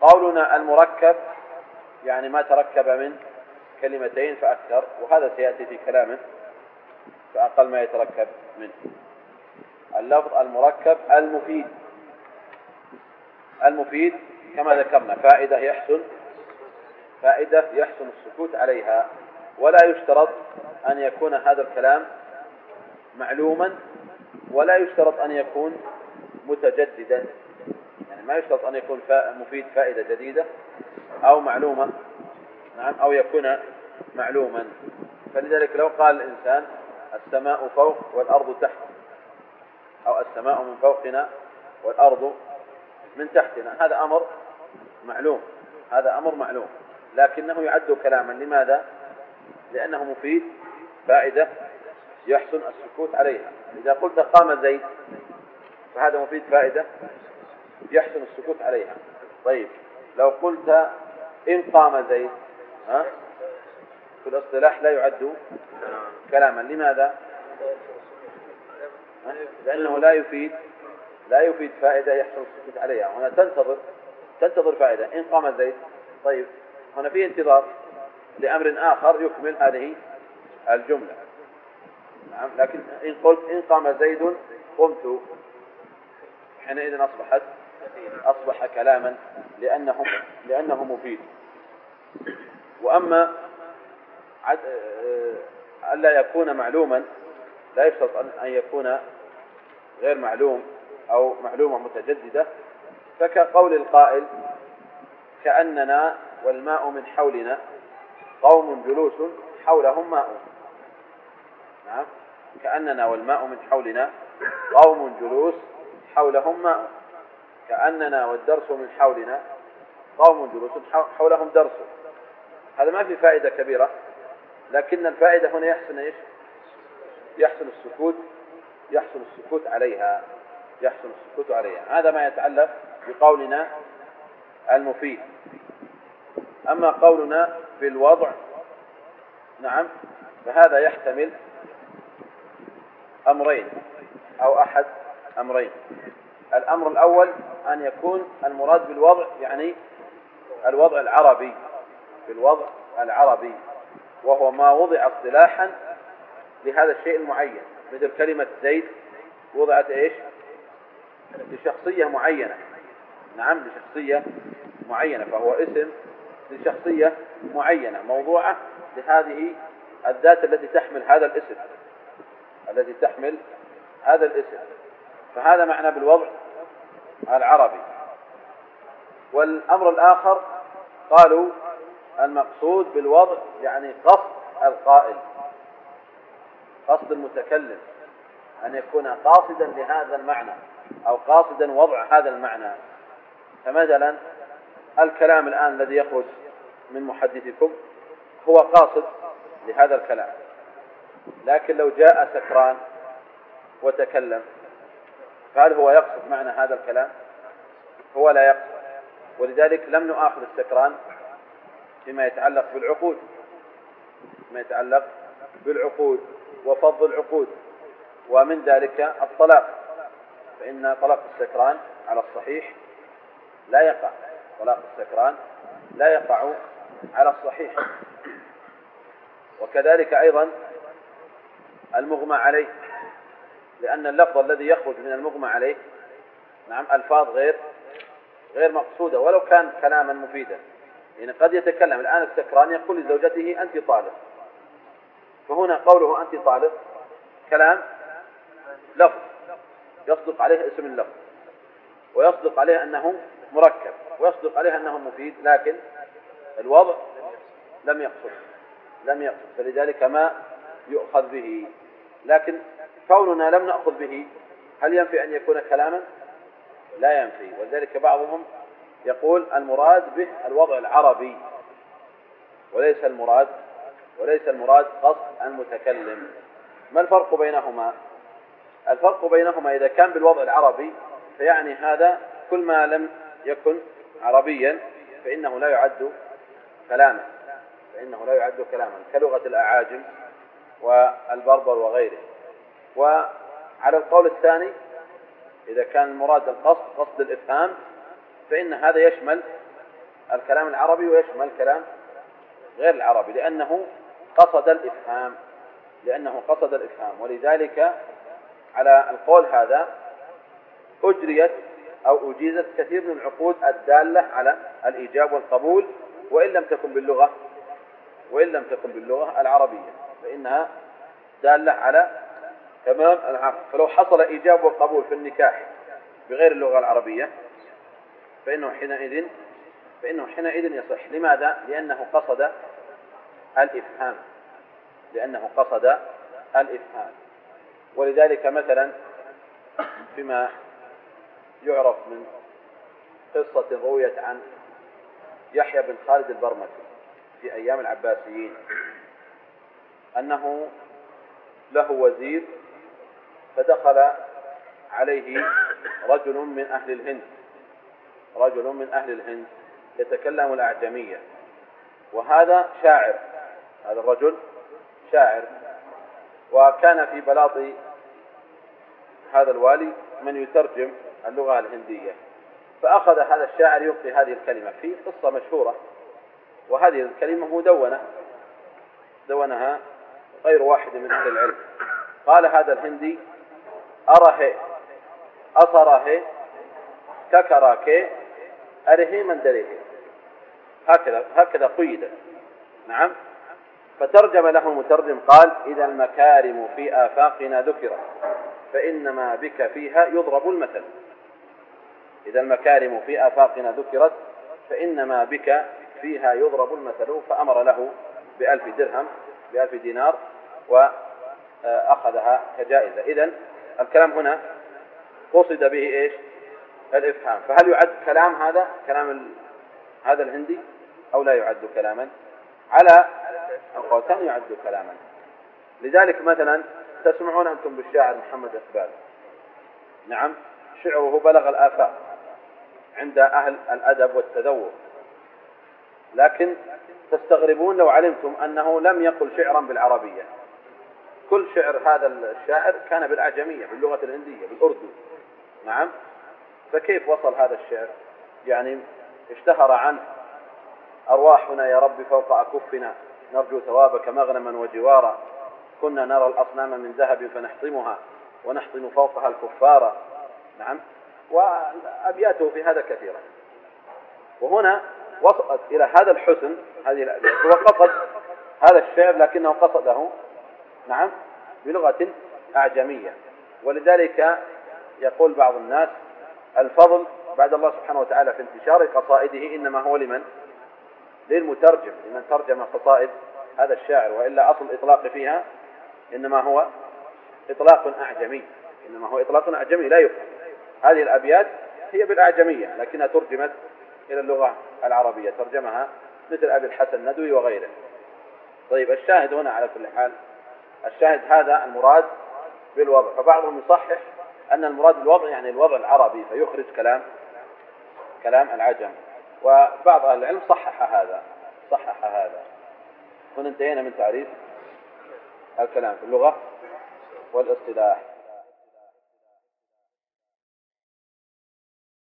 قولنا المركب يعني ما تركب من كلمتين فأكثر وهذا سيأتي في كلامه فأقل ما يتركب منه. اللفظ المركب المفيد. المفيد كما ذكرنا فائدة يحسن فائدة يحسن السكوت عليها. ولا يشترط أن يكون هذا الكلام معلوما ولا يشترط أن يكون متجددا. يعني ما يشترط أن يكون مفيد فائدة جديدة أو معلومة نعم أو يكون معلوما. فلذلك لو قال الإنسان السماء فوق والأرض تحت أو السماء من فوقنا والأرض من تحتنا هذا أمر معلوم هذا أمر معلوم. لكنه يعد كلاما. لماذا؟ لأنه مفيد فائدة يحسن السكوت عليها. إذا قلت قام زيد فهذا مفيد فائدة؟ يحسن السكوت عليها. طيب لو قلت إن قام زيد ها؟ في الاصطلاح لا يعد كلاما. لماذا؟ لأنه لا يفيد لا يفيد فائدة يحصل السكوت عليها. هنا تنتظر تنتظر فائدة. إن قام زيد طيب هنا في انتظار لأمر آخر يكمل هذه الجملة. نعم لكن إن قلت إن قام زيد قمت. حينئذ أصبحت أصبح كلاما لأنه لأنه مفيد. وأما ألا يكون معلوما لا يشترط أن يكون غير معلوم أو معلومة متجددة فكقول القائل كأننا والماء من حولنا قوم جلوس حولهم ماء. نعم. كأننا والماء من حولنا قوم جلوس حولهم ماء. كأننا والدرس من حولنا قوم جلوس حولهم درس. هذا ما في فائدة كبيرة لكن الفائدة هنا يحسن إيش؟ يحسن السكوت يحسن السكوت عليها يحسن السكوت عليها. هذا ما يتعلق بقولنا المفيد. أما قولنا بالوضع نعم فهذا يحتمل أمرين أو أحد أمرين. الأمر الأول أن يكون المراد بالوضع يعني الوضع العربي بالوضع العربي وهو ما وضع اصطلاحا لهذا الشيء المعين مثل كلمة زيد وضعت إيش؟ لشخصية معينة. نعم لشخصية معينة فهو اسم لشخصية معينة موضوعة لهذه الذات التي تحمل هذا الاسم التي تحمل هذا الاسم. فهذا معنى بالوضع العربي. والأمر الآخر قالوا المقصود بالوضع يعني قصد القائل قصد المتكلم أن يكون قاصدا لهذا المعنى أو قاصدا وضع هذا المعنى. فمثلا الكلام الآن الذي يخرج من محدثكم هو قاصد لهذا الكلام لكن لو جاء سكران وتكلم فهل هو يقصد معنى هذا الكلام؟ هو لا يقصد. ولذلك لم نؤاخذ السكران فيما يتعلق بالعقود. فيما يتعلق بالعقود وفض العقود. ومن ذلك الطلاق. فإن طلاق السكران على الصحيح لا يقع. طلاق السكران لا يقع على الصحيح. وكذلك أيضا المغمى عليه. لأن اللفظ الذي يخرج من المغمى عليه نعم ألفاظ غير غير مقصودة ولو كان كلاما مفيدا. يعني قد يتكلم الآن السكران يقول لزوجته أنت طالب. فهنا قوله أنت طالب كلام لفظ. يصدق عليه اسم اللفظ. ويصدق عليه أنه مركب ويصدق عليه أنه مفيد لكن الوضع لم يقصد لم يقصد. فلذلك ما يؤخذ به. لكن كوننا لم نأخذ به هل ينفي أن يكون كلاما؟ لا ينفي ولذلك بعضهم يقول المراد به الوضع العربي وليس المراد وليس المراد قصد المتكلم. ما الفرق بينهما؟ الفرق بينهما إذا كان بالوضع العربي فيعني هذا كل ما لم يكن عربيا فإنه لا يعد كلاما فإنه لا يعد كلاما كلغة الأعاجم والبربر وغيره. وعلى القول الثاني إذا كان المراد القصد قصد الإفهام فإن هذا يشمل الكلام العربي ويشمل الكلام غير العربي لأنه قصد الإفهام لأنه قصد الإفهام. ولذلك على القول هذا أجريت أو أجيزت كثير من العقود الدالة على الإيجاب والقبول وإن لم تكن باللغة وإن لم تكن باللغة العربية فإنها دالة على تمام؟ العقد فلو حصل إيجاب وقبول في النكاح بغير اللغة العربية فإنه حينئذ فإنه حينئذ يصح. لماذا؟ لأنه قصد الإفهام. لأنه قصد الإفهام. ولذلك مثلا فيما يعرف من قصة رويت عن يحيى بن خالد البرمكي في أيام العباسيين أنه له وزير فدخل عليه رجل من أهل الهند. رجل من أهل الهند يتكلم الأعجمية. وهذا شاعر هذا الرجل شاعر. وكان في بلاط هذا الوالي من يترجم اللغة الهندية. فأخذ هذا الشاعر يلقي هذه الكلمة في قصة مشهورة. وهذه الكلمة مدونة دونها غير واحد من أهل العلم. قال هذا الهندي أره أصره ككراك أره من دريه هكذا هكذا قيد. نعم. فترجم له المترجم قال إذا المكارم في آفاقنا ذكرت فإنما بك فيها يضرب المثل. إذا المكارم في آفاقنا ذكرت فإنما بك فيها يضرب المثل. فأمر له بألف درهم بألف دينار وأخذها كجائزة. إذا الكلام هنا قصد به إيش؟ الإفهام. فهل يعد كلام هذا كلام هذا الهندي أو لا يعد كلاما؟ على القولتين يعد كلاما. لذلك مثلا تسمعون أنتم بالشاعر محمد إقبال. نعم شعره بلغ الآفاق عند أهل الأدب والتذوق. لكن تستغربون لو علمتم أنه لم يقل شعرا بالعربية. كل شعر هذا الشاعر كان بالأعجمية باللغة الهندية بالأردو نعم؟ فكيف وصل هذا الشعر؟ يعني اشتهر عنه. أرواحنا يا رب فوق أكفنا نرجو ثوابك مغنما وجوارا. كنا نرى الأصنام من ذهب فنحطمها ونحطم فوقها الكفار. نعم؟ وأبياته في هذا كثيرا وهنا وصلت إلى هذا الحسن هذه هو قصد هذا الشعر لكنه قصده نعم بلغة أعجمية. ولذلك يقول بعض الناس الفضل بعد الله سبحانه وتعالى في انتشار قصائده إنما هو لمن؟ للمترجم. لمن ترجم قصائد هذا الشاعر وإلا أصل الإطلاق فيها إنما هو إطلاق أعجمي. إنما هو إطلاق أعجمي لا يفهم. هذه الأبيات هي بالأعجمية لكنها ترجمت إلى اللغة العربية. ترجمها مثل أبي الحسن الندوي وغيره. طيب الشاهد هنا على كل حال الشاهد هذا المراد بالوضع. فبعضهم يصحح أن المراد بالوضع يعني الوضع العربي فيخرج كلام كلام العجم. وبعض أهل العلم صحح هذا صحح هذا. هنا انتهينا من تعريف الكلام في اللغة والاصطلاح.